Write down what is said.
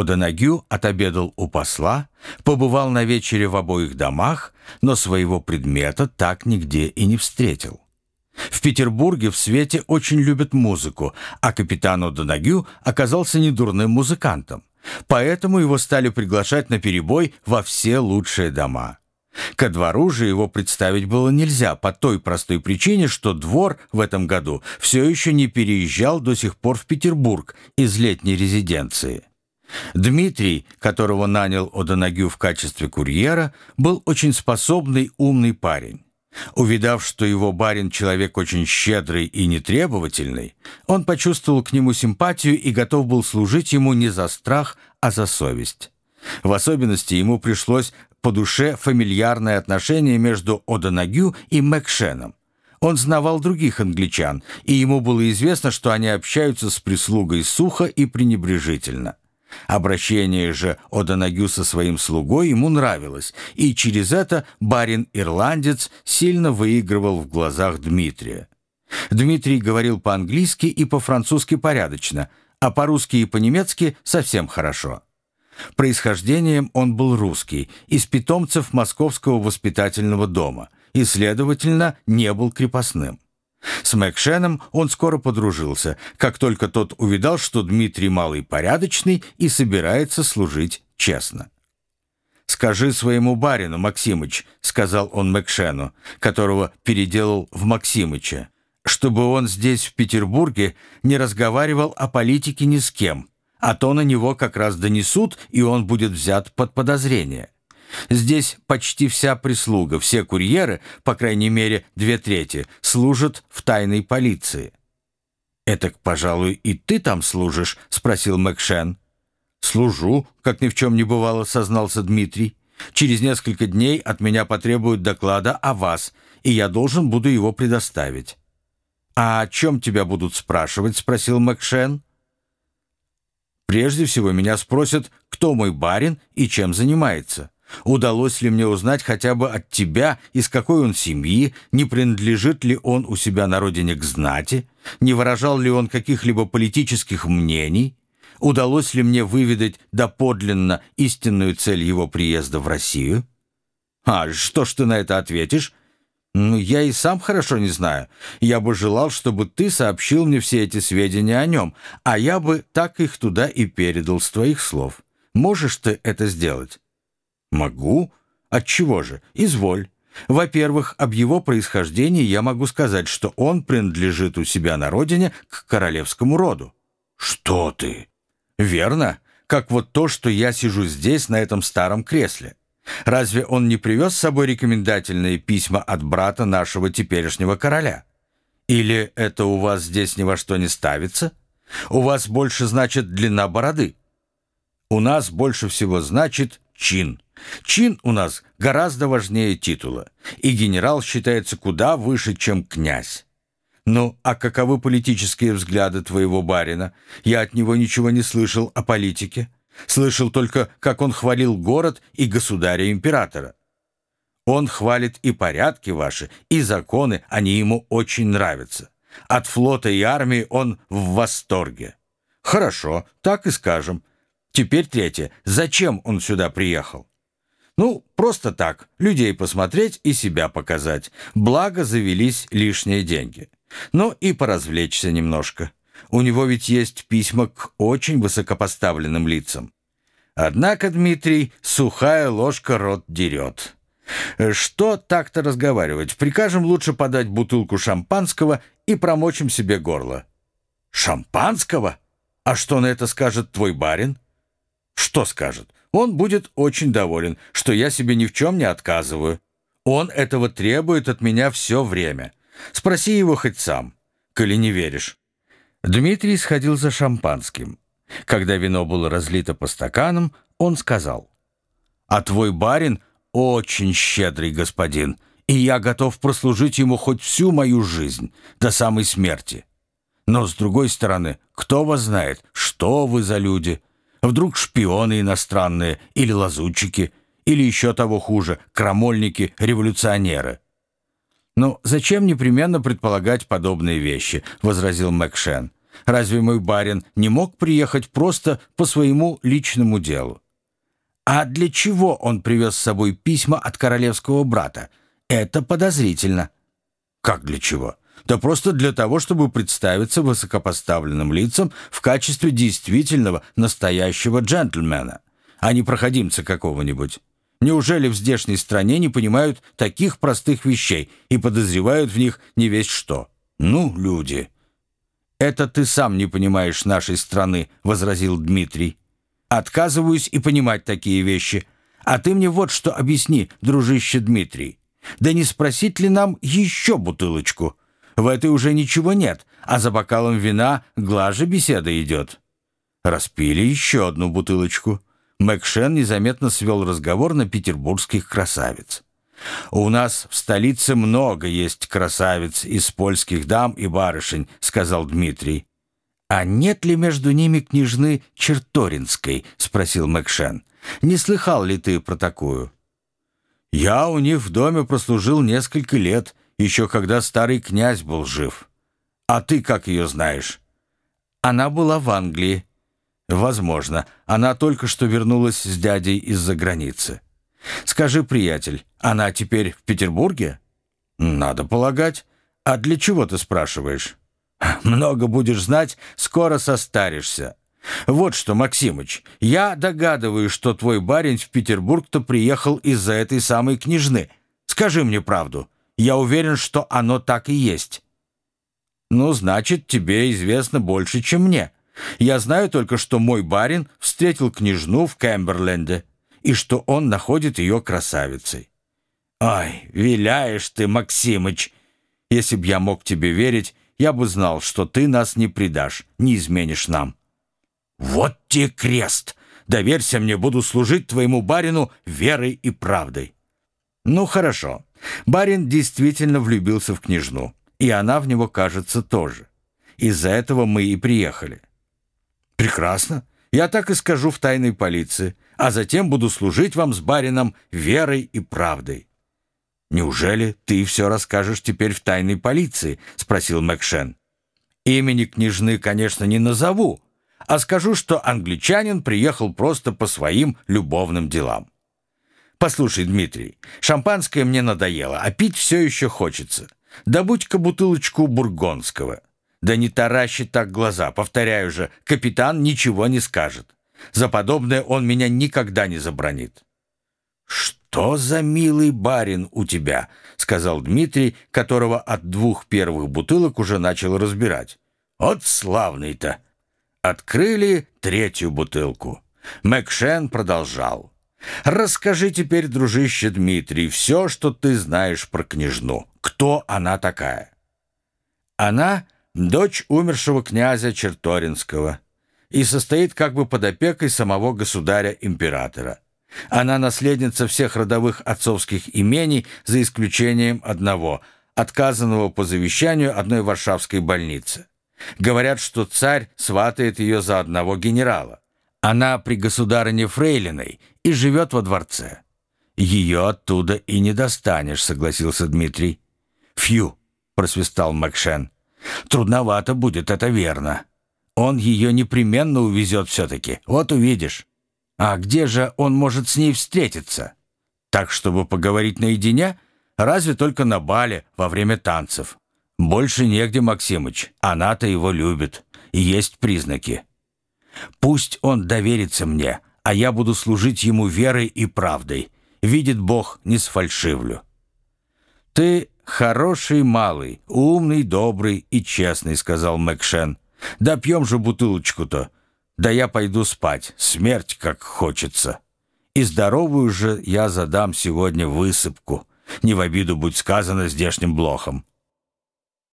Одонагю отобедал у посла, побывал на вечере в обоих домах, но своего предмета так нигде и не встретил. В Петербурге в свете очень любят музыку, а капитан Одонагю оказался недурным музыкантом. Поэтому его стали приглашать на перебой во все лучшие дома. Ко двору же его представить было нельзя по той простой причине, что двор в этом году все еще не переезжал до сих пор в Петербург из летней резиденции. Дмитрий, которого нанял Одонагю в качестве курьера, был очень способный, умный парень. Увидав, что его барин человек очень щедрый и нетребовательный, он почувствовал к нему симпатию и готов был служить ему не за страх, а за совесть. В особенности ему пришлось по душе фамильярное отношение между Одонагю и Мэкшеном. Он знавал других англичан, и ему было известно, что они общаются с прислугой сухо и пренебрежительно. Обращение же Одонагю со своим слугой ему нравилось, и через это барин-ирландец сильно выигрывал в глазах Дмитрия. Дмитрий говорил по-английски и по-французски порядочно, а по-русски и по-немецки совсем хорошо. Происхождением он был русский, из питомцев Московского воспитательного дома, и, следовательно, не был крепостным. С Мэкшеном он скоро подружился, как только тот увидал, что Дмитрий малый порядочный и собирается служить честно. «Скажи своему барину, Максимыч», — сказал он Мэкшену, которого переделал в Максимыча, «чтобы он здесь, в Петербурге, не разговаривал о политике ни с кем, а то на него как раз донесут, и он будет взят под подозрение». Здесь почти вся прислуга, все курьеры, по крайней мере две трети, служат в тайной полиции. «Этак, пожалуй, и ты там служишь?» — спросил Мэкшен. «Служу», — как ни в чем не бывало, сознался Дмитрий. «Через несколько дней от меня потребуют доклада о вас, и я должен буду его предоставить». «А о чем тебя будут спрашивать?» — спросил Мэкшен. «Прежде всего меня спросят, кто мой барин и чем занимается». Удалось ли мне узнать хотя бы от тебя, из какой он семьи, не принадлежит ли он у себя на родине к знати, не выражал ли он каких-либо политических мнений, удалось ли мне выведать доподлинно истинную цель его приезда в Россию? А что ж ты на это ответишь? Ну, я и сам хорошо не знаю. Я бы желал, чтобы ты сообщил мне все эти сведения о нем, а я бы так их туда и передал с твоих слов. Можешь ты это сделать? «Могу? Отчего же? Изволь. Во-первых, об его происхождении я могу сказать, что он принадлежит у себя на родине к королевскому роду». «Что ты?» «Верно, как вот то, что я сижу здесь, на этом старом кресле. Разве он не привез с собой рекомендательные письма от брата нашего теперешнего короля? Или это у вас здесь ни во что не ставится? У вас больше значит длина бороды. У нас больше всего значит чин». Чин у нас гораздо важнее титула, и генерал считается куда выше, чем князь. Ну, а каковы политические взгляды твоего барина? Я от него ничего не слышал о политике. Слышал только, как он хвалил город и государя-императора. Он хвалит и порядки ваши, и законы, они ему очень нравятся. От флота и армии он в восторге. Хорошо, так и скажем. Теперь третье. Зачем он сюда приехал? Ну, просто так, людей посмотреть и себя показать. Благо завелись лишние деньги. Ну и поразвлечься немножко. У него ведь есть письма к очень высокопоставленным лицам. Однако, Дмитрий, сухая ложка рот дерет. Что так-то разговаривать? Прикажем лучше подать бутылку шампанского и промочим себе горло. Шампанского? А что на это скажет твой барин? Что скажет? Он будет очень доволен, что я себе ни в чем не отказываю. Он этого требует от меня все время. Спроси его хоть сам, коли не веришь». Дмитрий сходил за шампанским. Когда вино было разлито по стаканам, он сказал, «А твой барин очень щедрый господин, и я готов прослужить ему хоть всю мою жизнь, до самой смерти. Но, с другой стороны, кто вас знает, что вы за люди?» Вдруг шпионы иностранные или лазутчики, или еще того хуже, крамольники-революционеры. «Ну, зачем непременно предполагать подобные вещи?» — возразил Мэкшен. Разве мой барин не мог приехать просто по своему личному делу? А для чего он привез с собой письма от королевского брата? Это подозрительно. Как для чего? Да просто для того, чтобы представиться высокопоставленным лицам в качестве действительного настоящего джентльмена, а не проходимца какого-нибудь. Неужели в здешней стране не понимают таких простых вещей и подозревают в них не весь что? Ну, люди. «Это ты сам не понимаешь нашей страны», — возразил Дмитрий. Отказываюсь и понимать такие вещи. А ты мне вот что объясни, дружище Дмитрий. Да не спросить ли нам еще бутылочку? В этой уже ничего нет, а за бокалом вина глаже беседа идет. Распили еще одну бутылочку. Мэкшен незаметно свел разговор на петербургских красавиц. «У нас в столице много есть красавиц из польских дам и барышень», — сказал Дмитрий. «А нет ли между ними княжны Черторинской?» — спросил Мэкшен. «Не слыхал ли ты про такую?» «Я у них в доме прослужил несколько лет, еще когда старый князь был жив. А ты как ее знаешь?» «Она была в Англии». «Возможно. Она только что вернулась с дядей из-за границы». «Скажи, приятель, она теперь в Петербурге?» «Надо полагать. А для чего ты спрашиваешь?» Много будешь знать, скоро состаришься. Вот что, Максимыч, я догадываюсь, что твой барин в Петербург-то приехал из-за этой самой княжны. Скажи мне правду. Я уверен, что оно так и есть. Ну, значит, тебе известно больше, чем мне. Я знаю только, что мой барин встретил княжну в Кэмберленде и что он находит ее красавицей. Ай, виляешь ты, Максимыч. Если б я мог тебе верить, я бы знал, что ты нас не предашь, не изменишь нам». «Вот тебе крест! Доверься мне, буду служить твоему барину верой и правдой». «Ну, хорошо. Барин действительно влюбился в княжну, и она в него, кажется, тоже. Из-за этого мы и приехали». «Прекрасно. Я так и скажу в тайной полиции, а затем буду служить вам с барином верой и правдой. «Неужели ты все расскажешь теперь в тайной полиции?» — спросил Мэкшен. «Имени княжны, конечно, не назову, а скажу, что англичанин приехал просто по своим любовным делам. Послушай, Дмитрий, шампанское мне надоело, а пить все еще хочется. Добудь-ка бутылочку бургонского. Да не таращи так глаза, повторяю же, капитан ничего не скажет. За подобное он меня никогда не забронит». «Что?» «Что за милый барин у тебя?» — сказал Дмитрий, которого от двух первых бутылок уже начал разбирать. «От славный-то!» Открыли третью бутылку. Мэкшен продолжал. «Расскажи теперь, дружище Дмитрий, все, что ты знаешь про княжну. Кто она такая?» «Она — дочь умершего князя Черторинского и состоит как бы под опекой самого государя-императора». Она наследница всех родовых отцовских имений, за исключением одного, отказанного по завещанию одной варшавской больницы. Говорят, что царь сватает ее за одного генерала. Она при государыне Фрейлиной и живет во дворце. Ее оттуда и не достанешь, согласился Дмитрий. Фью, просвистал Макшен. Трудновато будет, это верно. Он ее непременно увезет все-таки, вот увидишь. А где же он может с ней встретиться? Так, чтобы поговорить наедине? Разве только на бале во время танцев. Больше негде, Максимыч. Она-то его любит. И есть признаки. Пусть он доверится мне, а я буду служить ему верой и правдой. Видит Бог, не сфальшивлю. Ты хороший малый, умный, добрый и честный, сказал Мэкшен. Да пьем же бутылочку-то. Да я пойду спать, смерть как хочется. И здоровую же я задам сегодня высыпку. Не в обиду будь сказано здешним блохом.